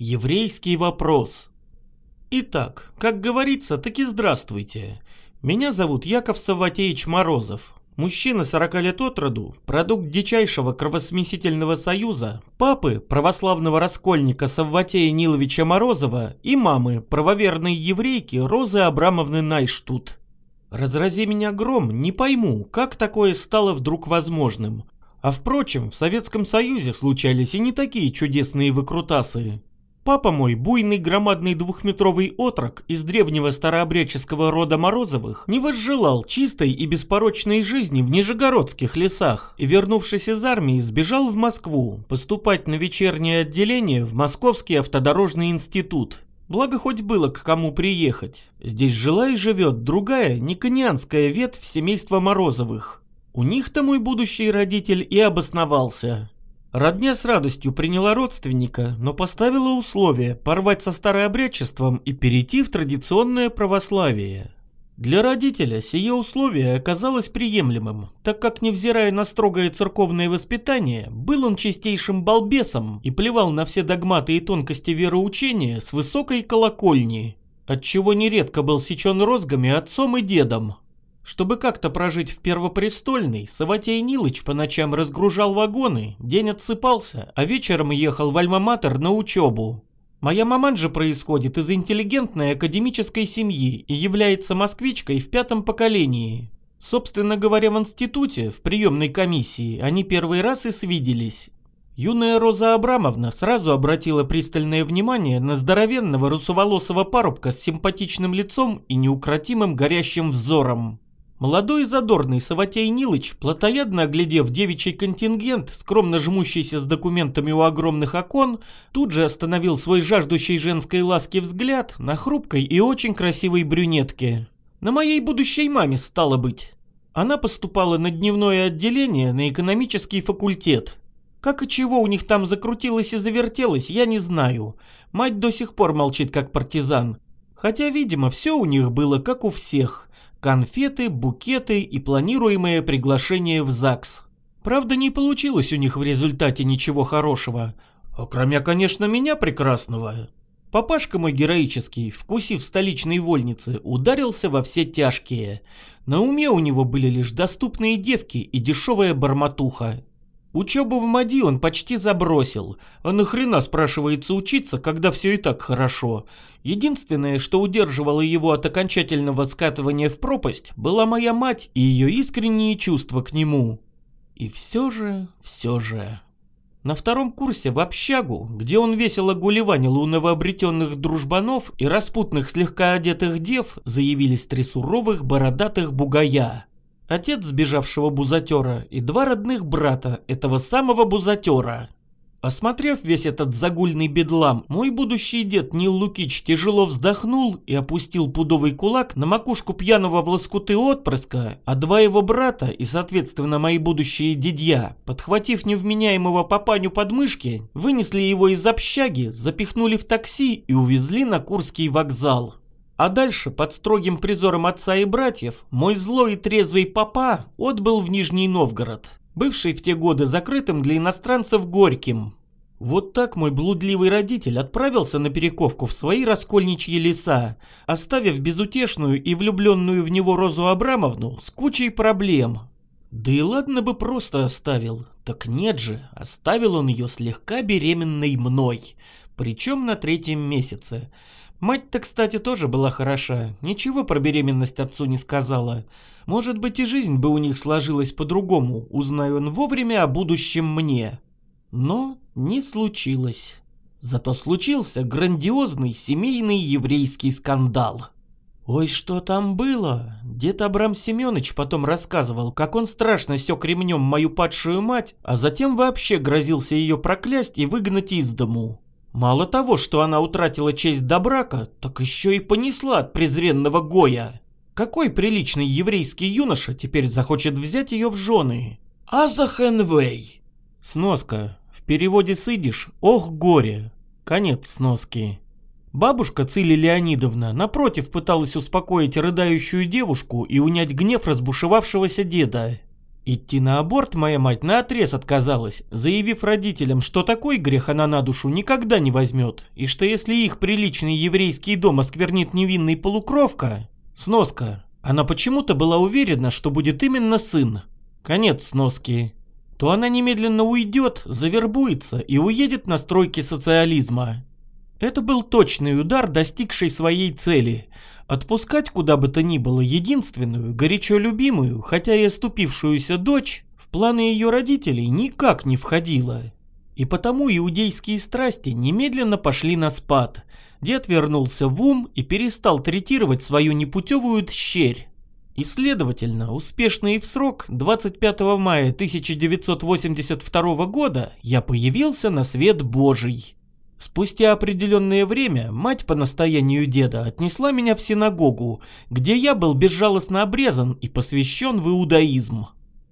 Еврейский вопрос. Итак, как говорится, таки здравствуйте. Меня зовут Яков Саватеевич Морозов. Мужчина 40 лет от роду, продукт дичайшего кровосмесительного союза, папы, православного раскольника Савватея Ниловича Морозова и мамы, правоверной еврейки Розы Абрамовны Найштут. Разрази меня гром, не пойму, как такое стало вдруг возможным. А впрочем, в Советском Союзе случались и не такие чудесные выкрутасы. Папа мой, буйный громадный двухметровый отрок из древнего старообрядческого рода Морозовых, не возжелал чистой и беспорочной жизни в нижегородских лесах и, вернувшись из армии, сбежал в Москву поступать на вечернее отделение в Московский автодорожный институт. Благо хоть было к кому приехать. Здесь жила и живет другая, никонианская ветвь семейства Морозовых. У них-то мой будущий родитель и обосновался. Родня с радостью приняла родственника, но поставила условие порвать со старообрядчеством и перейти в традиционное православие. Для родителя сие условие оказалось приемлемым, так как, невзирая на строгое церковное воспитание, был он чистейшим балбесом и плевал на все догматы и тонкости вероучения с высокой колокольни, отчего нередко был сечен розгами отцом и дедом, чтобы как-то прожить в Первопрестольной, Саватей Нилыч по ночам разгружал вагоны, день отсыпался, а вечером ехал в Альма-Матер на учебу. Моя маман же происходит из интеллигентной академической семьи и является москвичкой в пятом поколении. Собственно говоря, в институте, в приемной комиссии, они первый раз и свиделись. Юная Роза Абрамовна сразу обратила пристальное внимание на здоровенного русоволосого парубка с симпатичным лицом и неукротимым горящим взором. Молодой и задорный Саватей Нилыч, плотоядно оглядев девичий контингент, скромно жмущийся с документами у огромных окон, тут же остановил свой жаждущий женской ласки взгляд на хрупкой и очень красивой брюнетке. На моей будущей маме стало быть. Она поступала на дневное отделение на экономический факультет. Как и чего у них там закрутилось и завертелось, я не знаю. Мать до сих пор молчит как партизан. Хотя, видимо, все у них было как у всех конфеты, букеты и планируемое приглашение в ЗАГС. Правда, не получилось у них в результате ничего хорошего, кроме, конечно, меня прекрасного. Папашка мой героический, вкусив столичной вольницы, ударился во все тяжкие. На уме у него были лишь доступные девки и дешевая барматуха. Учебу в МАДИ он почти забросил. А нахрена, спрашивается, учиться, когда все и так хорошо? Единственное, что удерживало его от окончательного скатывания в пропасть, была моя мать и ее искренние чувства к нему. И все же, все же... На втором курсе в общагу, где он весело гулеванил у новообретенных дружбанов и распутных слегка одетых дев, заявились три суровых бородатых бугая отец сбежавшего бузатера и два родных брата этого самого бузатера. Осмотрев весь этот загульный бедлам, мой будущий дед Нил Лукич тяжело вздохнул и опустил пудовый кулак на макушку пьяного в лоскуты отпрыска, а два его брата и, соответственно, мои будущие дедья, подхватив невменяемого папаню под мышки, вынесли его из общаги, запихнули в такси и увезли на Курский вокзал. А дальше, под строгим призором отца и братьев, мой злой и трезвый папа отбыл в Нижний Новгород, бывший в те годы закрытым для иностранцев Горьким. Вот так мой блудливый родитель отправился на перековку в свои раскольничьи леса, оставив безутешную и влюбленную в него Розу Абрамовну с кучей проблем. Да и ладно бы просто оставил, так нет же, оставил он ее слегка беременной мной, причем на третьем месяце. Мать-то, кстати, тоже была хороша, ничего про беременность отцу не сказала. Может быть и жизнь бы у них сложилась по-другому, узнаю он вовремя о будущем мне. Но не случилось. Зато случился грандиозный семейный еврейский скандал. Ой, что там было? Дед Абрам Семенович потом рассказывал, как он страшно сёк ремнем мою падшую мать, а затем вообще грозился ее проклясть и выгнать из дому. Мало того, что она утратила честь до брака, так еще и понесла от презренного Гоя. Какой приличный еврейский юноша теперь захочет взять ее в жены? Азахенвей. Сноска. В переводе с «Ох, горе». Конец сноски. Бабушка Цили Леонидовна, напротив, пыталась успокоить рыдающую девушку и унять гнев разбушевавшегося деда. Идти на аборт моя мать наотрез отказалась, заявив родителям, что такой грех она на душу никогда не возьмет, и что если их приличный еврейский дом осквернит невинный полукровка... Сноска. Она почему-то была уверена, что будет именно сын. Конец сноски. То она немедленно уйдет, завербуется и уедет на стройки социализма. Это был точный удар, достигший своей цели. Отпускать куда бы то ни было единственную, горячо любимую, хотя и оступившуюся дочь, в планы ее родителей никак не входило. И потому иудейские страсти немедленно пошли на спад. Дед вернулся в ум и перестал третировать свою непутевую дщерь. И следовательно, успешно и в срок 25 мая 1982 года я появился на свет Божий. Спустя определенное время мать по настоянию деда отнесла меня в синагогу, где я был безжалостно обрезан и посвящен в иудаизм.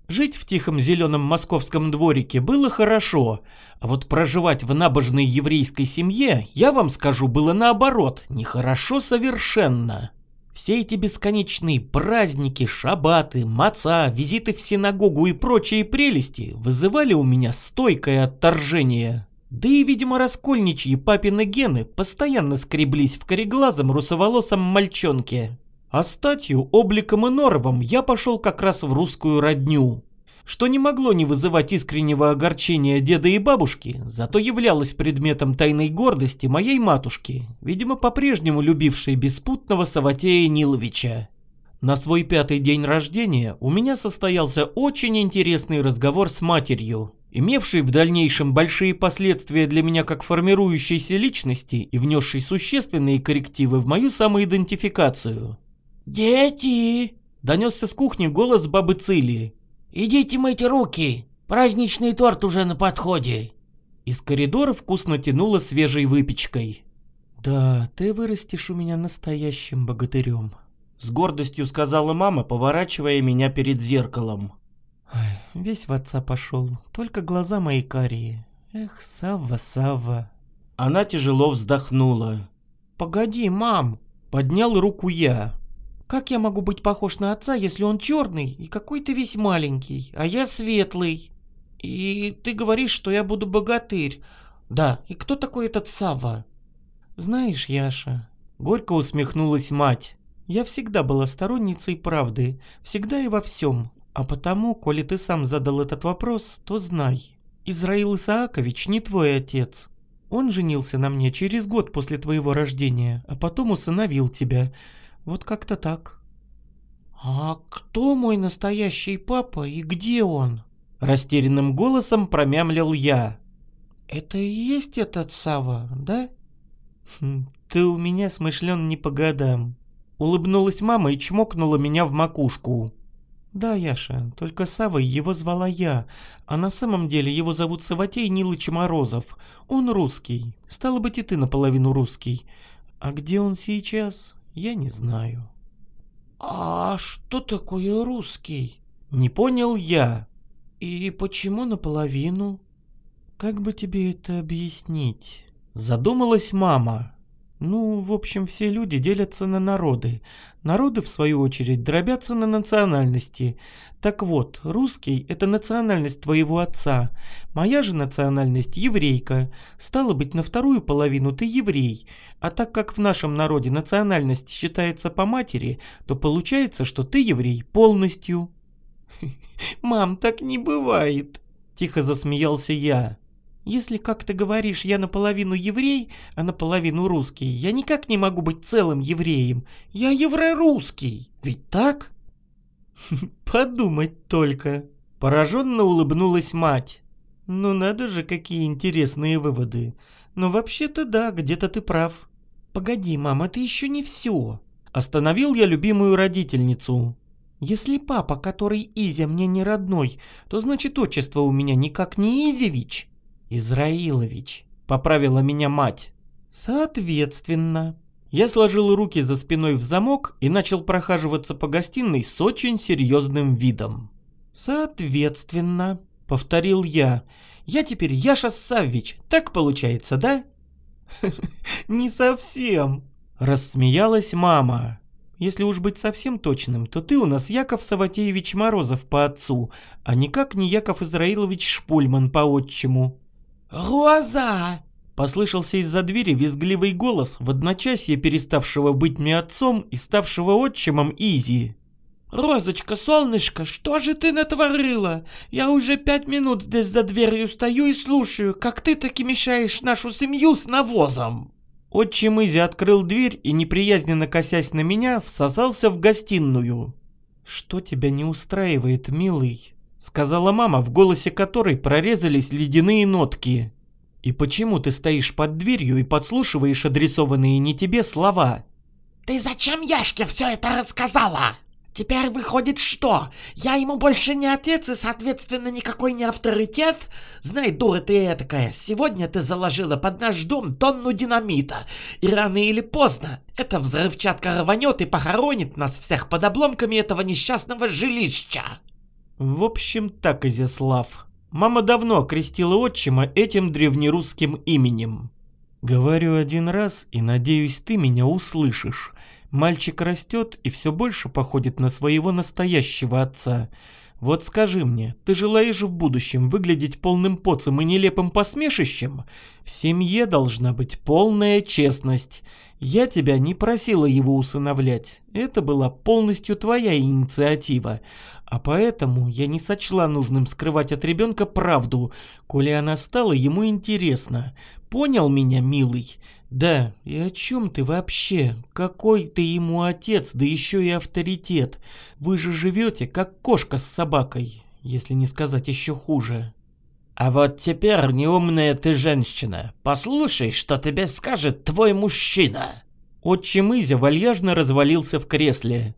Жить в тихом зеленом московском дворике было хорошо, а вот проживать в набожной еврейской семье, я вам скажу, было наоборот, нехорошо совершенно. Все эти бесконечные праздники, шабаты, маца, визиты в синагогу и прочие прелести вызывали у меня стойкое отторжение. Да и, видимо, раскольничьи папины гены постоянно скреблись в кореглазом русоволосом мальчонке. А статью, обликом и норовом я пошел как раз в русскую родню. Что не могло не вызывать искреннего огорчения деда и бабушки, зато являлось предметом тайной гордости моей матушки, видимо, по-прежнему любившей беспутного Саватея Ниловича. На свой пятый день рождения у меня состоялся очень интересный разговор с матерью, имевший в дальнейшем большие последствия для меня как формирующейся личности и внесший существенные коррективы в мою самоидентификацию. «Дети!» — донесся с кухни голос бабы Цилии. «Идите мыть руки! Праздничный торт уже на подходе!» Из коридора вкусно тянуло свежей выпечкой. «Да, ты вырастешь у меня настоящим богатырем», — с гордостью сказала мама, поворачивая меня перед зеркалом. Ой, весь в отца пошел, только глаза мои карие. Эх, Савва, Савва. Она тяжело вздохнула. «Погоди, мам!» Поднял руку я. «Как я могу быть похож на отца, если он черный и какой-то весь маленький, а я светлый? И ты говоришь, что я буду богатырь. Да, и кто такой этот Савва?» «Знаешь, Яша...» Горько усмехнулась мать. «Я всегда была сторонницей правды, всегда и во всем, а потому, коли ты сам задал этот вопрос, то знай. Израил Исаакович не твой отец. Он женился на мне через год после твоего рождения, а потом усыновил тебя. Вот как-то так. «А кто мой настоящий папа и где он?» Растерянным голосом промямлил я. «Это и есть этот Сава, да?» хм, «Ты у меня смышлен не по годам». Улыбнулась мама и чмокнула меня в макушку. «Да, Яша, только Савой его звала я, а на самом деле его зовут Саватей Нилыч Морозов. Он русский, стало быть и ты наполовину русский. А где он сейчас, я не знаю». «А что такое русский?» «Не понял я». «И почему наполовину?» «Как бы тебе это объяснить?» Задумалась мама. Ну, в общем, все люди делятся на народы. Народы, в свою очередь, дробятся на национальности. Так вот, русский – это национальность твоего отца. Моя же национальность – еврейка. Стало быть, на вторую половину ты еврей. А так как в нашем народе национальность считается по матери, то получается, что ты еврей полностью. «Мам, так не бывает!» – тихо засмеялся я. Если, как ты говоришь, я наполовину еврей, а наполовину русский, я никак не могу быть целым евреем. Я еврорусский, ведь так? Подумать только. Пораженно улыбнулась мать. Ну надо же, какие интересные выводы. Но вообще-то да, где-то ты прав. Погоди, мама, это еще не все. Остановил я любимую родительницу. Если папа, который Изя мне не родной, то значит отчество у меня никак не Изевич. «Израилович», — поправила меня мать. «Соответственно». Я сложил руки за спиной в замок и начал прохаживаться по гостиной с очень серьезным видом. «Соответственно», — повторил я. «Я теперь Яша Саввич, так получается, да?» «Не совсем», — рассмеялась мама. Если уж быть совсем точным, то ты у нас Яков Саватеевич Морозов по отцу, а никак не Яков Израилович Шпульман по отчиму». «Роза!» Послышался из-за двери визгливый голос, в одночасье переставшего быть мне отцом и ставшего отчимом Изи. «Розочка, солнышко, что же ты натворила? Я уже пять минут здесь за дверью стою и слушаю, как ты таки мешаешь нашу семью с навозом!» Отчим Изи открыл дверь и, неприязненно косясь на меня, всосался в гостиную. «Что тебя не устраивает, милый?» — сказала мама, в голосе которой прорезались ледяные нотки. «И почему ты стоишь под дверью и подслушиваешь адресованные не тебе слова?» «Ты зачем Яшке все это рассказала?» Теперь выходит что? Я ему больше не отец и, соответственно, никакой не авторитет? Знай, дура ты этакая, сегодня ты заложила под наш дом тонну динамита. И рано или поздно эта взрывчатка рванет и похоронит нас всех под обломками этого несчастного жилища. В общем, так, Изяслав. Мама давно окрестила отчима этим древнерусским именем. Говорю один раз и надеюсь, ты меня услышишь. Мальчик растет и все больше походит на своего настоящего отца. Вот скажи мне, ты желаешь в будущем выглядеть полным поцем и нелепым посмешищем? В семье должна быть полная честность. Я тебя не просила его усыновлять. Это была полностью твоя инициатива. А поэтому я не сочла нужным скрывать от ребенка правду, коли она стала ему интересна. Понял меня, милый? Да, и о чем ты вообще? Какой ты ему отец, да еще и авторитет? Вы же живете, как кошка с собакой, если не сказать еще хуже. А вот теперь, неумная ты женщина, послушай, что тебе скажет твой мужчина. Отчим Изя вальяжно развалился в кресле.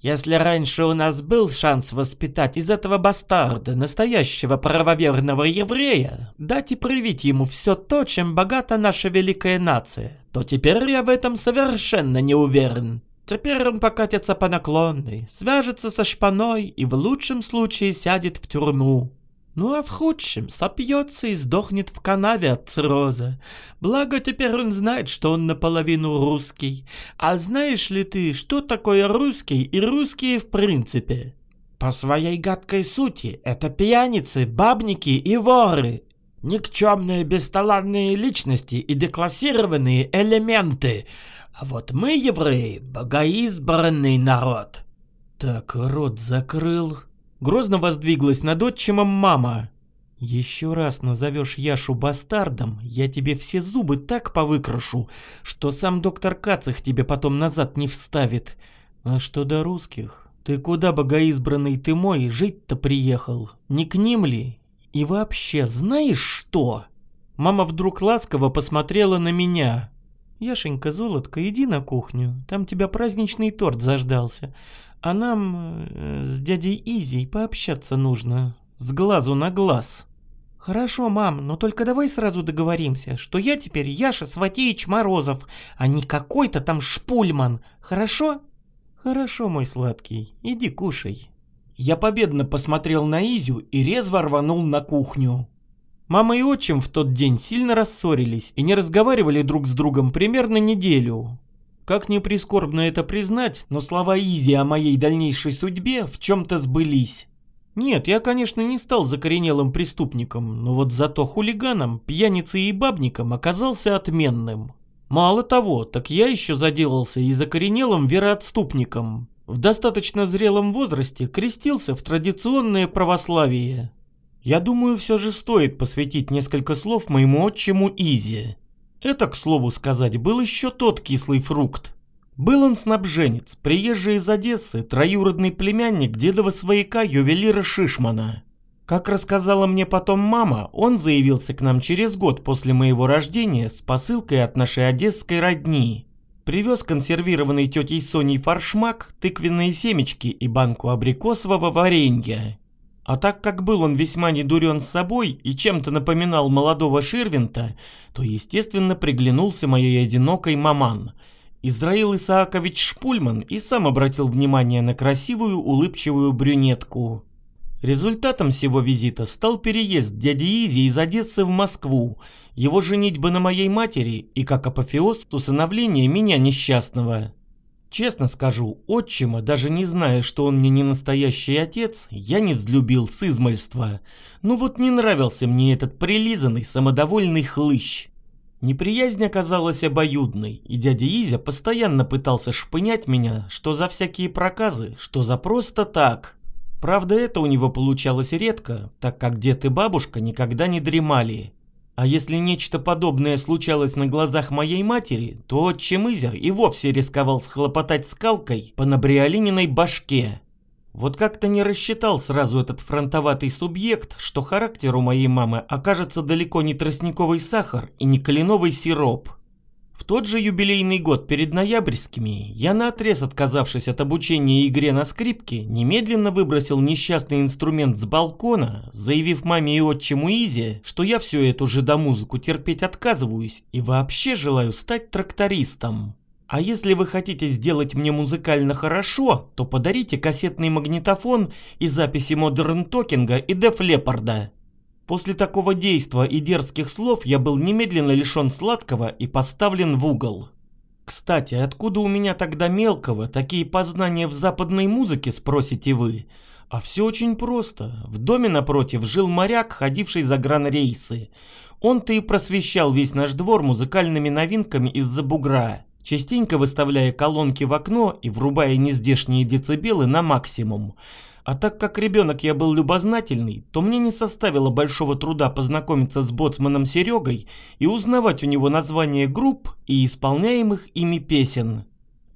Если раньше у нас был шанс воспитать из этого бастарда настоящего правоверного еврея, дать и привить ему все то, чем богата наша великая нация, то теперь я в этом совершенно не уверен. Теперь он покатится по наклонной, свяжется со шпаной и в лучшем случае сядет в тюрьму. Ну а в худшем сопьется и сдохнет в канаве от цирроза. Благо теперь он знает, что он наполовину русский. А знаешь ли ты, что такое русский и русские в принципе? По своей гадкой сути это пьяницы, бабники и воры. Никчемные бесталанные личности и деклассированные элементы. А вот мы, евреи, богоизбранный народ. Так, рот закрыл, Грозно воздвиглась над отчимом мама. «Еще раз назовешь Яшу бастардом, я тебе все зубы так повыкрашу, что сам доктор Кацах тебе потом назад не вставит. А что до русских? Ты куда, богоизбранный ты мой, жить-то приехал? Не к ним ли? И вообще, знаешь что?» Мама вдруг ласково посмотрела на меня. «Яшенька, золотко, иди на кухню, там тебя праздничный торт заждался. А нам э, с дядей Изей пообщаться нужно, с глазу на глаз. Хорошо, мам, но только давай сразу договоримся, что я теперь Яша Сватеич Морозов, а не какой-то там Шпульман, хорошо? Хорошо, мой сладкий, иди кушай. Я победно посмотрел на Изю и резво рванул на кухню. Мама и отчим в тот день сильно рассорились и не разговаривали друг с другом примерно неделю. Как ни прискорбно это признать, но слова Изи о моей дальнейшей судьбе в чем-то сбылись. Нет, я, конечно, не стал закоренелым преступником, но вот зато хулиганом, пьяницей и бабником оказался отменным. Мало того, так я еще заделался и закоренелым вероотступником. В достаточно зрелом возрасте крестился в традиционное православие. Я думаю, все же стоит посвятить несколько слов моему отчиму Изи. Это, к слову сказать, был еще тот кислый фрукт. Был он снабженец, приезжий из Одессы, троюродный племянник дедова свояка ювелира Шишмана. Как рассказала мне потом мама, он заявился к нам через год после моего рождения с посылкой от нашей одесской родни. Привез консервированный тетей Соней фаршмак, тыквенные семечки и банку абрикосового варенья. А так как был он весьма недурен с собой и чем-то напоминал молодого Ширвинта, то, естественно, приглянулся моей одинокой маман. Израил Исаакович Шпульман и сам обратил внимание на красивую улыбчивую брюнетку. Результатом всего визита стал переезд дяди Изи из Одессы в Москву, его женитьба на моей матери и, как апофеоз, усыновление меня несчастного. Честно скажу, отчима, даже не зная, что он мне не настоящий отец, я не взлюбил с измальства. Ну вот не нравился мне этот прилизанный, самодовольный хлыщ. Неприязнь оказалась обоюдной, и дядя Изя постоянно пытался шпынять меня, что за всякие проказы, что за просто так. Правда, это у него получалось редко, так как дед и бабушка никогда не дремали. А если нечто подобное случалось на глазах моей матери, то отчим Изер и вовсе рисковал схлопотать скалкой по набриолининой башке. Вот как-то не рассчитал сразу этот фронтоватый субъект, что характер у моей мамы окажется далеко не тростниковый сахар и не кленовый сироп. В тот же юбилейный год перед ноябрьскими я наотрез отказавшись от обучения игре на скрипке, немедленно выбросил несчастный инструмент с балкона, заявив маме и отчиму Изе, что я всю эту же до музыку терпеть отказываюсь и вообще желаю стать трактористом. А если вы хотите сделать мне музыкально хорошо, то подарите кассетный магнитофон и записи Модерн Токинга и Деф Лепарда. После такого действа и дерзких слов я был немедленно лишен сладкого и поставлен в угол. Кстати, откуда у меня тогда мелкого такие познания в западной музыке, спросите вы? А все очень просто. В доме напротив жил моряк, ходивший за гранрейсы. Он-то и просвещал весь наш двор музыкальными новинками из-за бугра, частенько выставляя колонки в окно и врубая нездешние децибелы на максимум. А так как ребенок я был любознательный, то мне не составило большого труда познакомиться с боцманом Серегой и узнавать у него названия групп и исполняемых ими песен.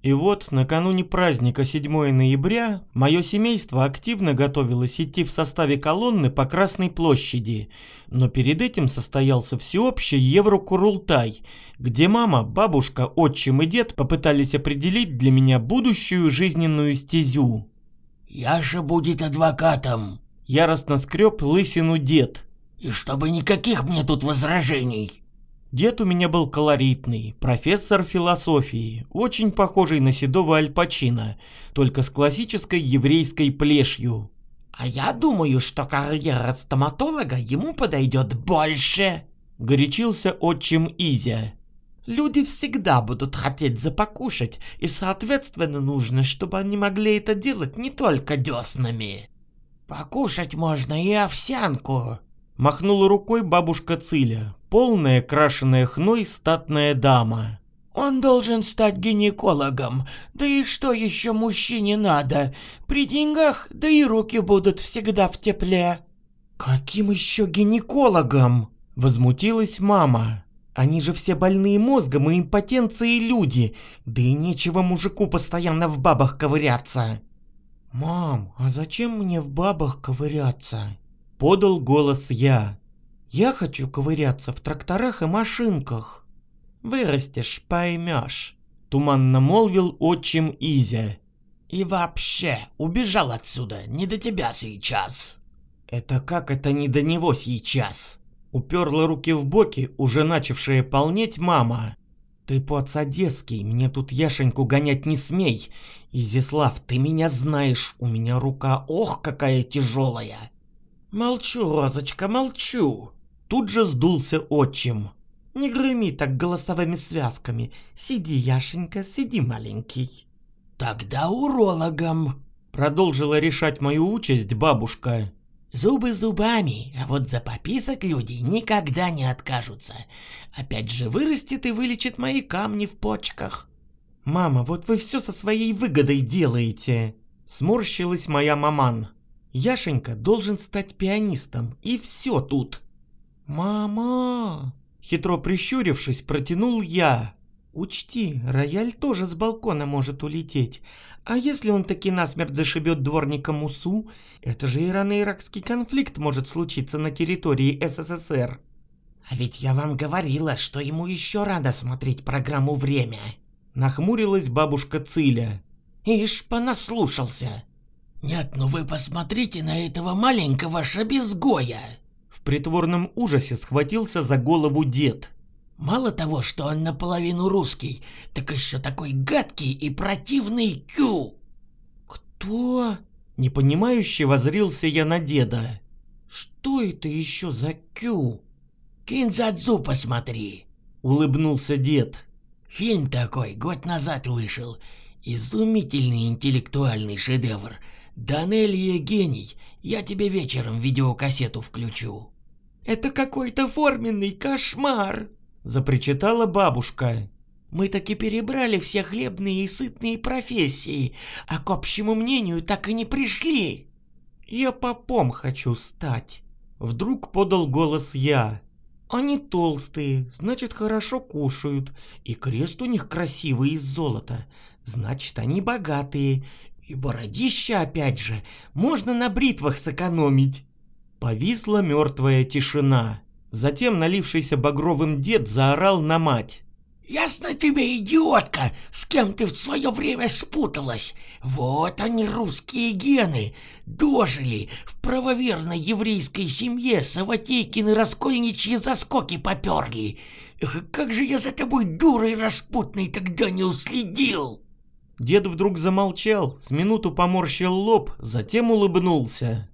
И вот, накануне праздника 7 ноября, мое семейство активно готовилось идти в составе колонны по Красной площади, но перед этим состоялся всеобщий Еврокурултай, где мама, бабушка, отчим и дед попытались определить для меня будущую жизненную стезю. Яша будет адвокатом. Яростно скреб лысину дед. И чтобы никаких мне тут возражений. Дед у меня был колоритный, профессор философии, очень похожий на седого Альпачина, только с классической еврейской плешью. «А я думаю, что карьера стоматолога ему подойдет больше», — горячился отчим Изя. Люди всегда будут хотеть запокушать, и соответственно нужно, чтобы они могли это делать не только деснами. Покушать можно и овсянку. Махнула рукой бабушка Циля, полная крашеная хной статная дама. Он должен стать гинекологом. Да и что еще мужчине надо? При деньгах, да и руки будут всегда в тепле. Каким еще гинекологом? Возмутилась мама. Они же все больные мозгом и импотенцией люди, да и нечего мужику постоянно в бабах ковыряться. «Мам, а зачем мне в бабах ковыряться?» — подал голос я. «Я хочу ковыряться в тракторах и машинках». «Вырастешь, поймешь», — туманно молвил отчим Изя. «И вообще, убежал отсюда, не до тебя сейчас». «Это как это не до него сейчас?» Уперла руки в боки, уже начавшая полнеть мама. «Ты по-цадецкий, мне тут Яшеньку гонять не смей. Изяслав, ты меня знаешь, у меня рука ох какая тяжелая!» «Молчу, Розочка, молчу!» Тут же сдулся отчим. «Не грыми так голосовыми связками. Сиди, Яшенька, сиди, маленький». «Тогда урологом!» Продолжила решать мою участь бабушка. Зубы зубами, а вот запописать люди никогда не откажутся. Опять же вырастет и вылечит мои камни в почках. Мама, вот вы все со своей выгодой делаете. Сморщилась моя маман. Яшенька должен стать пианистом, и все тут. Мама! Хитро прищурившись, протянул я. Учти, рояль тоже с балкона может улететь. А если он таки насмерть зашибет дворника Мусу, это же ирано-иракский конфликт может случиться на территории СССР. А ведь я вам говорила, что ему еще рано смотреть программу «Время». Нахмурилась бабушка Циля. Ишь, понаслушался. Нет, ну вы посмотрите на этого маленького шабезгоя. В притворном ужасе схватился за голову дед. Мало того, что он наполовину русский, так еще такой гадкий и противный кю. Кто? Непонимающе возрился я на деда. Что это еще за кю? Кинзадзу посмотри. Улыбнулся дед. Фильм такой год назад вышел. Изумительный интеллектуальный шедевр. Данелия гений. Я тебе вечером видеокассету включу. Это какой-то форменный кошмар, запричитала бабушка. Мы таки перебрали все хлебные и сытные профессии, а к общему мнению так и не пришли. Я попом хочу стать. Вдруг подал голос я. Они толстые, значит хорошо кушают, и крест у них красивый из золота, значит они богатые, и бородища опять же, можно на бритвах сэкономить. Повисла мертвая тишина. Затем налившийся багровым дед заорал на мать. Ясно тебе, идиотка, с кем ты в свое время спуталась. Вот они, русские гены, дожили в правоверной еврейской семье, Саватейкины раскольничьи заскоки поперли. Как же я за тобой, дурой распутной, тогда не уследил!» Дед вдруг замолчал, с минуту поморщил лоб, затем улыбнулся.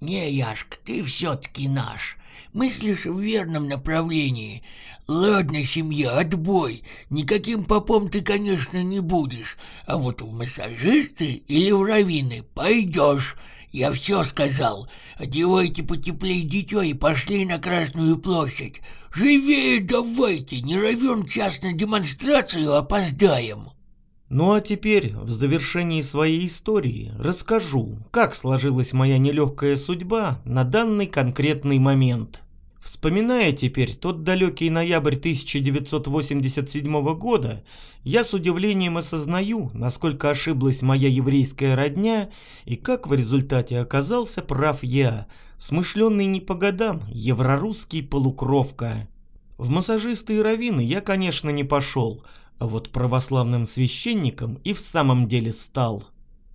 «Не, Яшка, ты все-таки наш. Мыслишь в верном направлении. Ладно, семья, отбой. Никаким попом ты, конечно, не будешь. А вот в массажисты или в раввины пойдешь. Я все сказал. Одевайте потеплее дитё и пошли на Красную площадь. Живее давайте, не равен час на демонстрацию опоздаем. Ну а теперь, в завершении своей истории, расскажу, как сложилась моя нелегкая судьба на данный конкретный момент. Вспоминая теперь тот далекий ноябрь 1987 года, я с удивлением осознаю, насколько ошиблась моя еврейская родня и как в результате оказался прав я, смышленный не по годам, еврорусский полукровка. В массажисты и раввины я, конечно, не пошел – а вот православным священником и в самом деле стал.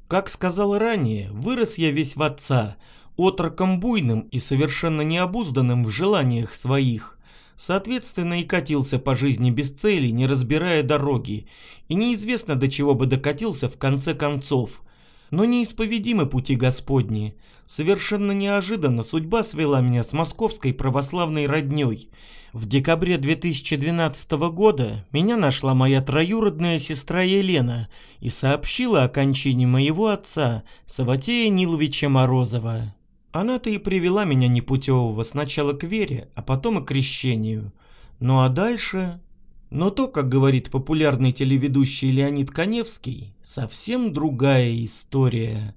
Как сказал ранее, вырос я весь в отца, отроком буйным и совершенно необузданным в желаниях своих. Соответственно, и катился по жизни без цели, не разбирая дороги, и неизвестно до чего бы докатился в конце концов. Но неисповедимы пути Господни. Совершенно неожиданно судьба свела меня с московской православной роднёй. В декабре 2012 года меня нашла моя троюродная сестра Елена и сообщила о кончине моего отца, Саватея Ниловича Морозова. Она-то и привела меня непутевого сначала к вере, а потом и к крещению. Ну а дальше... Но то, как говорит популярный телеведущий Леонид Коневский, совсем другая история.